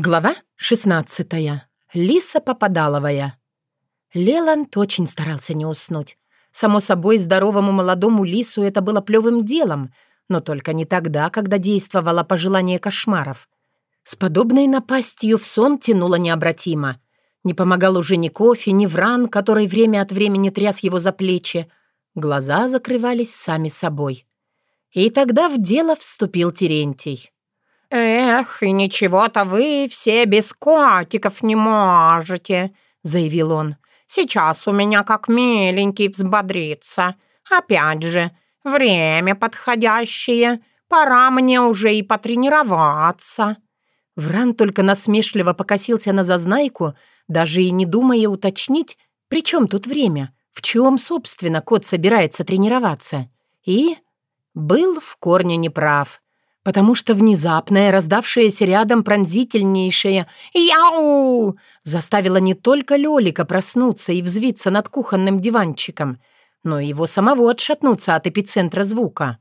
Глава 16. Лиса Попадаловая. Леланд очень старался не уснуть. Само собой, здоровому молодому лису это было плевым делом, но только не тогда, когда действовало пожелание кошмаров. С подобной напастью в сон тянуло необратимо. Не помогал уже ни кофе, ни вран, который время от времени тряс его за плечи. Глаза закрывались сами собой. И тогда в дело вступил Терентий. «Эх, и ничего-то вы все без котиков не можете», — заявил он. «Сейчас у меня как миленький взбодрится. Опять же, время подходящее. Пора мне уже и потренироваться». Вран только насмешливо покосился на зазнайку, даже и не думая уточнить, при чем тут время, в чем, собственно, кот собирается тренироваться. И был в корне неправ потому что внезапное, раздавшееся рядом пронзительнейшее «Яу!» заставило не только Лёлика проснуться и взвиться над кухонным диванчиком, но и его самого отшатнуться от эпицентра звука.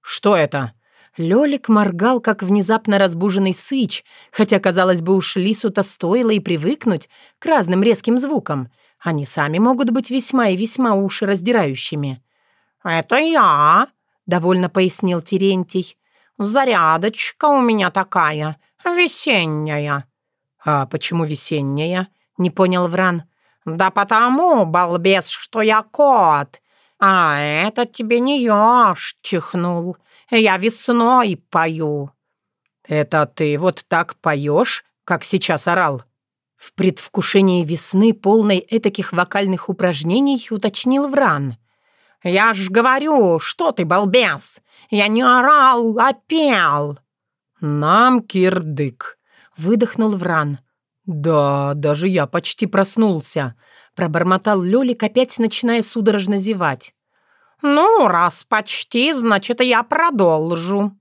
«Что это?» Лёлик моргал, как внезапно разбуженный сыч, хотя, казалось бы, уж лису-то стоило и привыкнуть к разным резким звукам. Они сами могут быть весьма и весьма уши раздирающими. «Это я», — довольно пояснил Терентий. «Зарядочка у меня такая, весенняя». «А почему весенняя?» — не понял Вран. «Да потому, балбес, что я кот. А это тебе не еж чихнул. Я весной пою». «Это ты вот так поешь, как сейчас орал?» В предвкушении весны, полной этаких вокальных упражнений, уточнил Вран. «Я ж говорю, что ты, балбес! Я не орал, а пел!» «Нам кирдык!» — выдохнул Вран. «Да, даже я почти проснулся», — пробормотал Лёлик, опять начиная судорожно зевать. «Ну, раз почти, значит, я продолжу».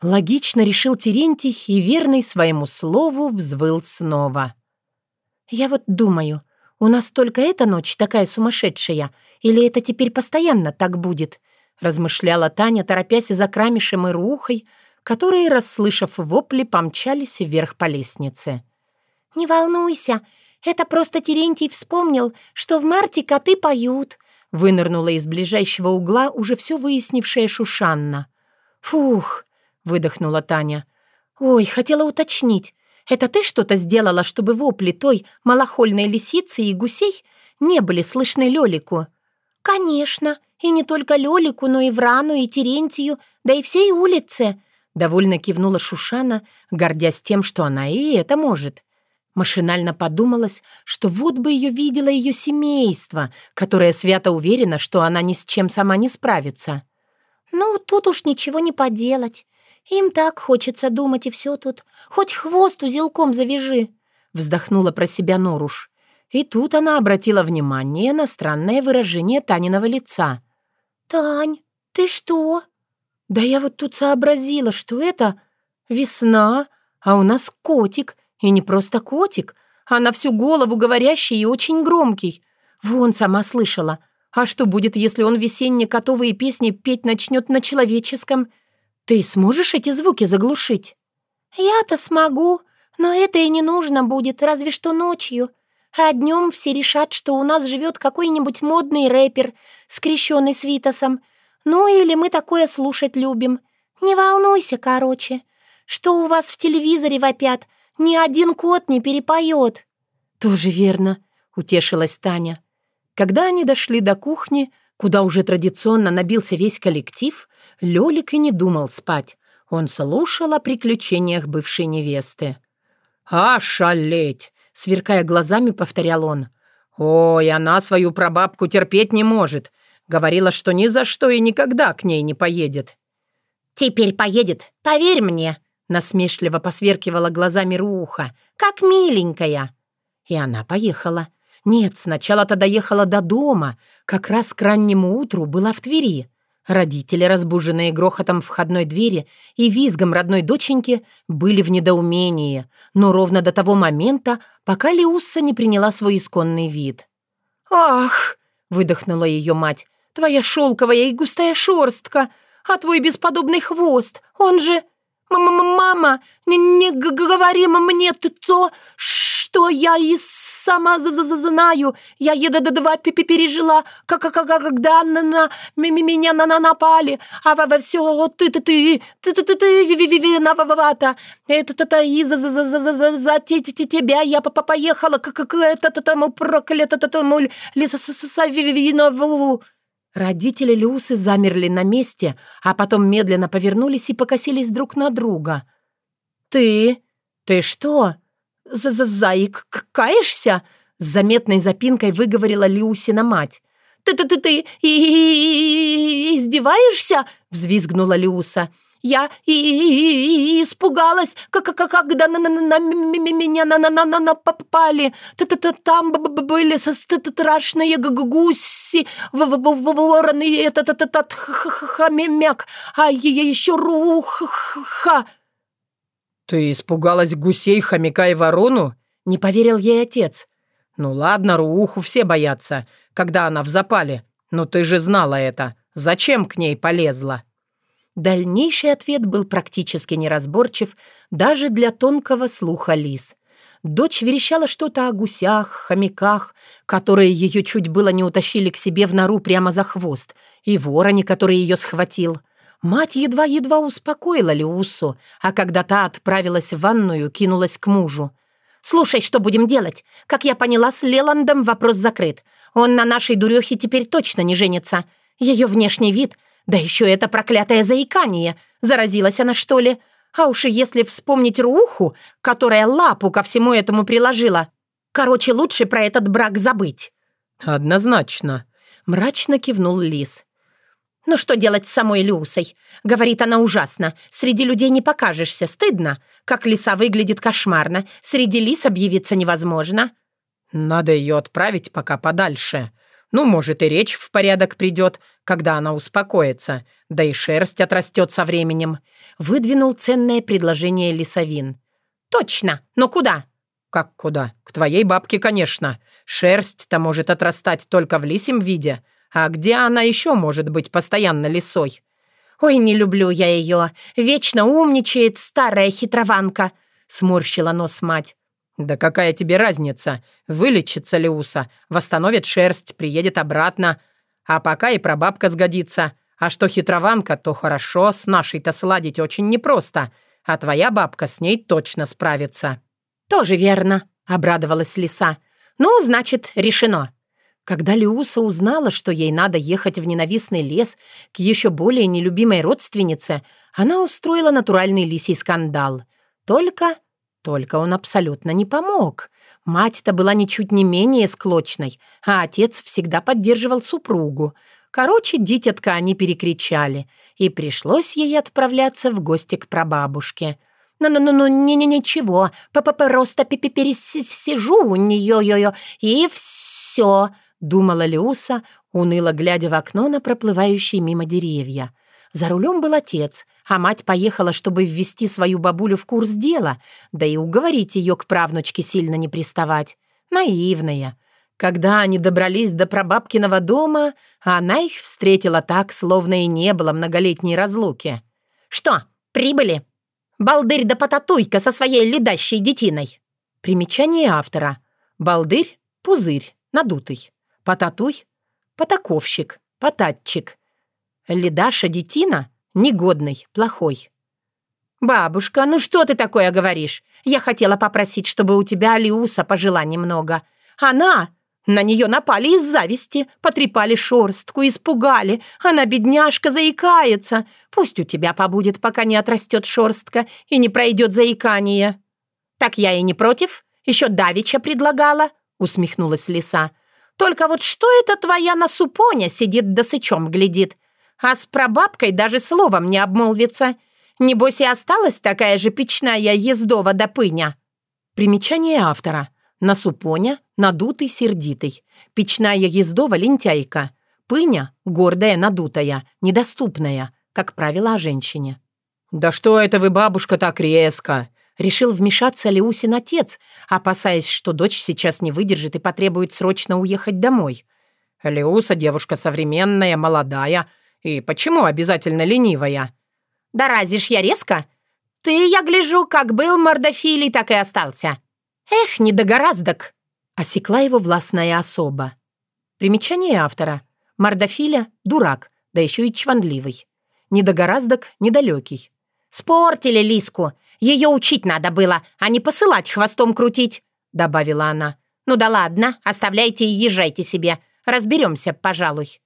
Логично решил Терентий и верный своему слову взвыл снова. «Я вот думаю, у нас только эта ночь такая сумасшедшая, или это теперь постоянно так будет?» размышляла Таня, торопясь за крамишем и рухой, которые, расслышав вопли, помчались вверх по лестнице. «Не волнуйся, это просто Терентий вспомнил, что в марте коты поют», вынырнула из ближайшего угла уже все выяснившая Шушанна. «Фух!» — выдохнула Таня. «Ой, хотела уточнить. Это ты что-то сделала, чтобы вопли той малохольной лисицы и гусей не были слышны Лёлику?» «Конечно, и не только Лёлику, но и Врану, и Терентию, да и всей улице», — довольно кивнула Шушана, гордясь тем, что она и это может. Машинально подумалось, что вот бы ее видело ее семейство, которое свято уверено, что она ни с чем сама не справится. «Ну, тут уж ничего не поделать. Им так хочется думать, и все тут. Хоть хвост узелком завяжи», — вздохнула про себя Норуш. И тут она обратила внимание на странное выражение Таниного лица. «Тань, ты что?» «Да я вот тут сообразила, что это весна, а у нас котик, и не просто котик, а на всю голову говорящий и очень громкий. Вон сама слышала. А что будет, если он весенние котовые песни петь начнет на человеческом? Ты сможешь эти звуки заглушить?» «Я-то смогу, но это и не нужно будет, разве что ночью. А днем все решат, что у нас живет какой-нибудь модный рэпер, скрещенный с Витасом. Ну или мы такое слушать любим. Не волнуйся, короче. Что у вас в телевизоре вопят, ни один кот не перепоет. «Тоже верно», — утешилась Таня. Когда они дошли до кухни, куда уже традиционно набился весь коллектив, Лёлик и не думал спать. Он слушал о приключениях бывшей невесты. «А шалеть! Сверкая глазами, повторял он. «Ой, она свою прабабку терпеть не может. Говорила, что ни за что и никогда к ней не поедет». «Теперь поедет, поверь мне», — насмешливо посверкивала глазами Руха. «Как миленькая». И она поехала. Нет, сначала-то доехала до дома. Как раз к раннему утру была в Твери. Родители, разбуженные грохотом входной двери и визгом родной доченьки, были в недоумении, но ровно до того момента, пока Леусса не приняла свой исконный вид. «Ах!» — выдохнула ее мать. «Твоя шелковая и густая шерстка, а твой бесподобный хвост, он же...» «Мама, не, не говори мне то, что я и сама знаю. Я едва пережила, как, как, когда на, на, меня на, на напали, а во все ты ты ты ты ты ты ты виновата. Это это из-за за за за за за тебя я поехала к к это тому проклятому лесосовинову». Родители Люсы замерли на месте, а потом медленно повернулись и покосились друг на друга. «Ты? Ты что? За -за Заикаешься?» С заметной запинкой выговорила Люсина мать. «Ты-ты-ты-ты издеваешься?» взвизгнула Люса. Я и, испугалась, как, как, когда на, меня на, на, на, на, на -т Там были страшные гуси, вороны, этот хомяк, а еще руха. «Ты испугалась гусей, хомяка и ворону?» — не поверил ей отец. «Ну ладно, Рууху все боятся, когда она в запале. Но ты же знала это. Зачем к ней полезла?» Дальнейший ответ был практически неразборчив даже для тонкого слуха лис. Дочь верещала что-то о гусях, хомяках, которые ее чуть было не утащили к себе в нору прямо за хвост, и вороне, который ее схватил. Мать едва-едва успокоила Леусу, а когда та отправилась в ванную, кинулась к мужу. «Слушай, что будем делать? Как я поняла, с Леландом вопрос закрыт. Он на нашей дурехе теперь точно не женится. Ее внешний вид да еще это проклятое заикание. Заразилась она, что ли? А уж если вспомнить Руху, которая лапу ко всему этому приложила. Короче, лучше про этот брак забыть». «Однозначно», — мрачно кивнул Лис. «Ну что делать с самой Люсой? Говорит она ужасно. Среди людей не покажешься, стыдно. Как лиса выглядит кошмарно. Среди лис объявиться невозможно». «Надо ее отправить пока подальше. Ну, может, и речь в порядок придет, когда она успокоится, да и шерсть отрастет со временем», — выдвинул ценное предложение Лисовин. «Точно! Но куда?» «Как куда? К твоей бабке, конечно. Шерсть-то может отрастать только в лисем виде. А где она еще может быть постоянно лисой?» «Ой, не люблю я ее. Вечно умничает старая хитрованка», — сморщила нос мать. «Да какая тебе разница? Вылечится Леуса, восстановит шерсть, приедет обратно. А пока и прабабка сгодится. А что хитрованка, то хорошо, с нашей-то сладить очень непросто. А твоя бабка с ней точно справится». «Тоже верно», — обрадовалась лиса. «Ну, значит, решено». Когда Леуса узнала, что ей надо ехать в ненавистный лес к еще более нелюбимой родственнице, она устроила натуральный лисий скандал. Только только он абсолютно не помог. Мать-то была ничуть не менее склочной, а отец всегда поддерживал супругу. Короче, дитятка они перекричали, и пришлось ей отправляться в гости к прабабушке. «Ну-ну-ну, не-не-ничего, просто пересижу у нее, и все», — думала Люса, уныло глядя в окно на проплывающие мимо деревья. За рулем был отец, а мать поехала, чтобы ввести свою бабулю в курс дела, да и уговорить ее к правнучке сильно не приставать. Наивная. Когда они добрались до прабабкиного дома, она их встретила так, словно и не было многолетней разлуки. «Что, прибыли? Балдырь да потатуйка со своей ледащей детиной!» Примечание автора. Балдырь — пузырь, надутый. Потатуй — потаковщик, потатчик. Ледаша детина — негодный, плохой. «Бабушка, ну что ты такое говоришь? Я хотела попросить, чтобы у тебя Алиуса пожила немного. Она... На нее напали из зависти, потрепали шорстку, испугали. Она, бедняжка, заикается. Пусть у тебя побудет, пока не отрастет шорстка и не пройдет заикание». «Так я и не против. Еще Давича предлагала», — усмехнулась лиса. «Только вот что это твоя на супоня сидит да сычом глядит? а с прабабкой даже словом не обмолвится. Небось и осталась такая же печная ездова до пыня». Примечание автора. Насупоня, надутый, сердитый. Печная ездова, лентяйка. Пыня — гордая, надутая, недоступная, как правило, о женщине. «Да что это вы, бабушка, так резко?» Решил вмешаться Леусин отец, опасаясь, что дочь сейчас не выдержит и потребует срочно уехать домой. «Леуса девушка современная, молодая, и почему обязательно ленивая?» «Да разве ж я резко? Ты, я гляжу, как был мордофилий, так и остался. Эх, недогораздок!» Осекла его властная особа. Примечание автора. Мордофиля — дурак, да еще и чванливый. Недогораздок — недалекий. «Спортили Лиску. Ее учить надо было, а не посылать хвостом крутить», — добавила она. «Ну да ладно, оставляйте и езжайте себе. Разберемся, пожалуй».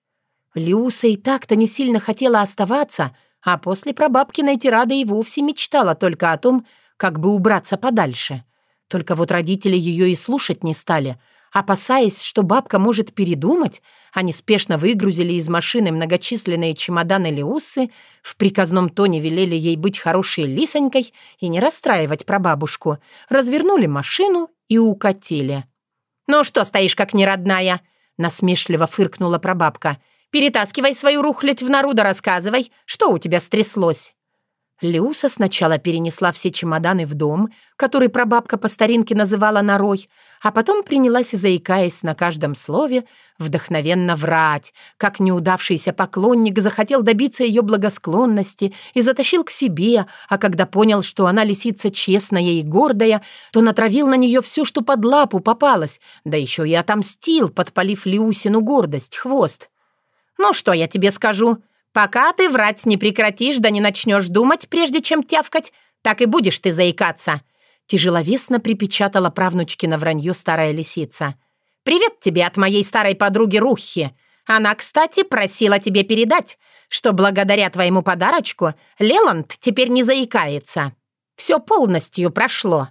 Люса и так-то не сильно хотела оставаться, а после прабабкиной тирады и вовсе мечтала только о том, как бы убраться подальше. Только вот родители ее и слушать не стали. Опасаясь, что бабка может передумать, они спешно выгрузили из машины многочисленные чемоданы Леусы, в приказном тоне велели ей быть хорошей лисонькой и не расстраивать прабабушку, развернули машину и укатили. «Ну что стоишь, как неродная?» — насмешливо фыркнула прабабка — Перетаскивай свою рухлядь в нору рассказывай, что у тебя стряслось». Люса сначала перенесла все чемоданы в дом, который прабабка по старинке называла норой, а потом принялась, заикаясь на каждом слове, вдохновенно врать, как неудавшийся поклонник захотел добиться ее благосклонности и затащил к себе, а когда понял, что она лисица честная и гордая, то натравил на нее все, что под лапу попалось, да еще и отомстил, подпалив Люсину гордость, хвост. «Ну что я тебе скажу? Пока ты врать не прекратишь, да не начнешь думать, прежде чем тявкать, так и будешь ты заикаться». Тяжеловесно припечатала правнучкина вранье старая лисица. «Привет тебе от моей старой подруги Рухи. Она, кстати, просила тебе передать, что благодаря твоему подарочку Леланд теперь не заикается. Все полностью прошло».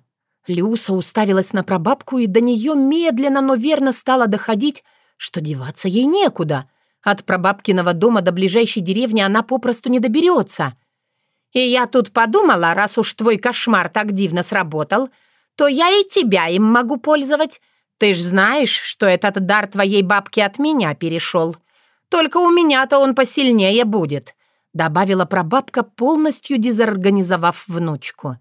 Люса уставилась на прабабку, и до нее медленно, но верно стало доходить, что деваться ей некуда. От прабабкиного дома до ближайшей деревни она попросту не доберется. И я тут подумала, раз уж твой кошмар так дивно сработал, то я и тебя им могу пользовать. Ты ж знаешь, что этот дар твоей бабки от меня перешел. Только у меня-то он посильнее будет», — добавила прабабка, полностью дезорганизовав внучку.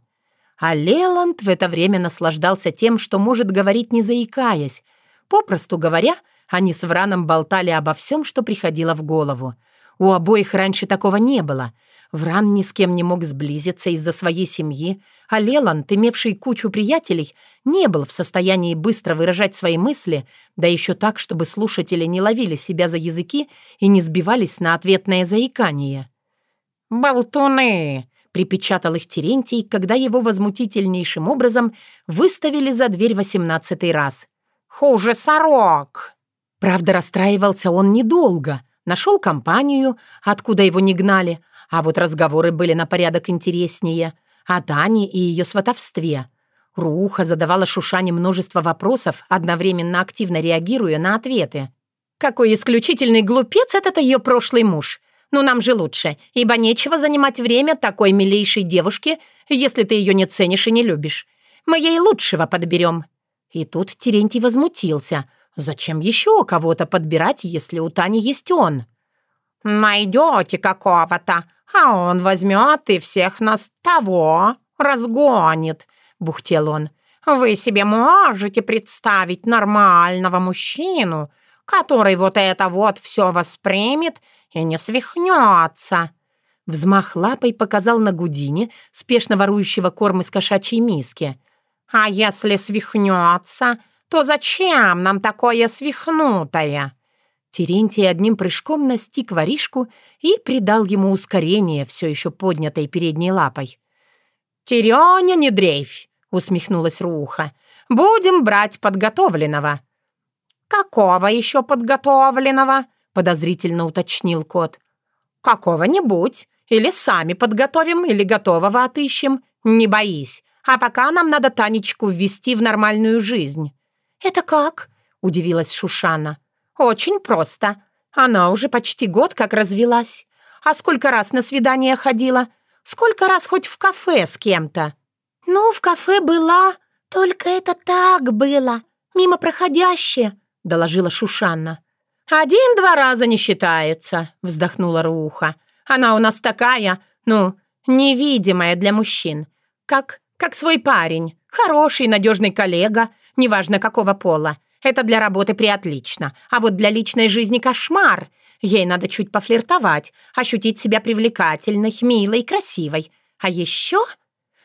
А Леланд в это время наслаждался тем, что может говорить не заикаясь. Попросту говоря, они с Враном болтали обо всем, что приходило в голову. У обоих раньше такого не было. Вран ни с кем не мог сблизиться из-за своей семьи, а Леланд, имевший кучу приятелей, не был в состоянии быстро выражать свои мысли, да еще так, чтобы слушатели не ловили себя за языки и не сбивались на ответное заикание. «Болтуны!» — припечатал их Терентий, когда его возмутительнейшим образом выставили за дверь восемнадцатый раз. «Хуже сорок!» Правда, расстраивался он недолго. Нашел компанию, откуда его не гнали, а вот разговоры были на порядок интереснее. О Тане и ее сватовстве. Руха задавала Шушане множество вопросов, одновременно активно реагируя на ответы. «Какой исключительный глупец этот ее прошлый муж! Ну, нам же лучше, ибо нечего занимать время такой милейшей девушке, если ты ее не ценишь и не любишь. Мы ей лучшего подберем». И тут Терентий возмутился – Зачем еще кого-то подбирать, если у Тани есть он? Найдете какого-то, а он возьмет и всех нас того разгонит, бухтел он. Вы себе можете представить нормального мужчину, который вот это вот все воспримет и не свихнется. Взмах лапой показал на Гудине, спешно ворующего корм из кошачьей миски. «А если свихнется, то зачем нам такое свихнутое?» Терентий одним прыжком настиг воришку и придал ему ускорение, все еще поднятой передней лапой. «Терёня, не дрейфь!» — усмехнулась Руха. «Будем брать подготовленного». «Какого еще подготовленного?» — подозрительно уточнил кот. «Какого-нибудь. Или сами подготовим, или готового отыщем. Не боись. А пока нам надо Танечку ввести в нормальную жизнь». «Это как?» — удивилась Шушана. «Очень просто. Она уже почти год как развелась. А сколько раз на свидание ходила? Сколько раз хоть в кафе с кем-то?» «Ну, в кафе была, только это так было, мимо проходящее», — доложила Шушанна. «Один-два раза не считается», — вздохнула Руха. «Она у нас такая, ну, невидимая для мужчин. Как, как свой парень. Хороший, надежный коллега, неважно какого пола. Это для работы приотлично, а вот для личной жизни кошмар. Ей надо чуть пофлиртовать, ощутить себя привлекательной, милой, красивой. А еще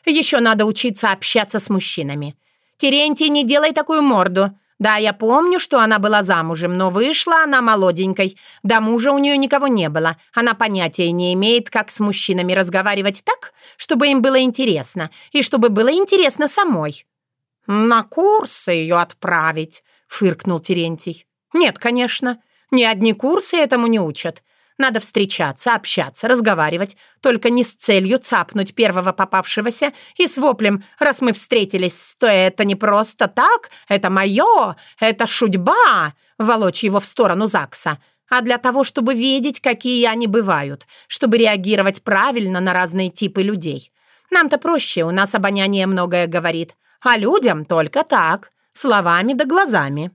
Еще надо учиться общаться с мужчинами. Терентий, не делай такую морду. Да, я помню, что она была замужем, но вышла она молоденькой. До мужа у нее никого не было. Она понятия не имеет, как с мужчинами разговаривать так, чтобы им было интересно, и чтобы было интересно самой». «На курсы ее отправить», — фыркнул Терентий. «Нет, конечно. Ни одни курсы этому не учат. Надо встречаться, общаться, разговаривать, только не с целью цапнуть первого попавшегося и с воплем «раз мы встретились, то это не просто так, это мое, это шудьба», волочь его в сторону ЗАГСа, а для того, чтобы видеть, какие они бывают, чтобы реагировать правильно на разные типы людей. Нам-то проще, у нас обоняние многое говорит, а людям только так, словами да глазами.